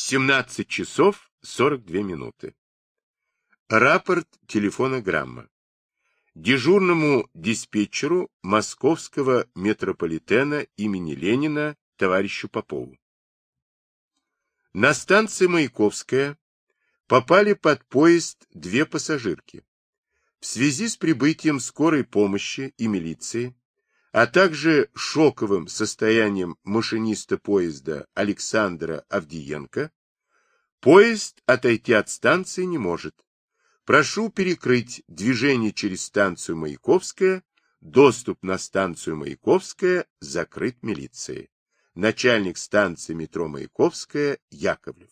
17 часов 42 минуты. Рапорт телефонограмма. Дежурному диспетчеру московского метрополитена имени Ленина товарищу Попову. На станции Маяковская попали под поезд две пассажирки. В связи с прибытием скорой помощи и милиции, а также шоковым состоянием машиниста поезда Александра Авдиенко, поезд отойти от станции не может. Прошу перекрыть движение через станцию Маяковская, доступ на станцию Маяковская закрыт милицией. Начальник станции метро Маяковская Яковлев.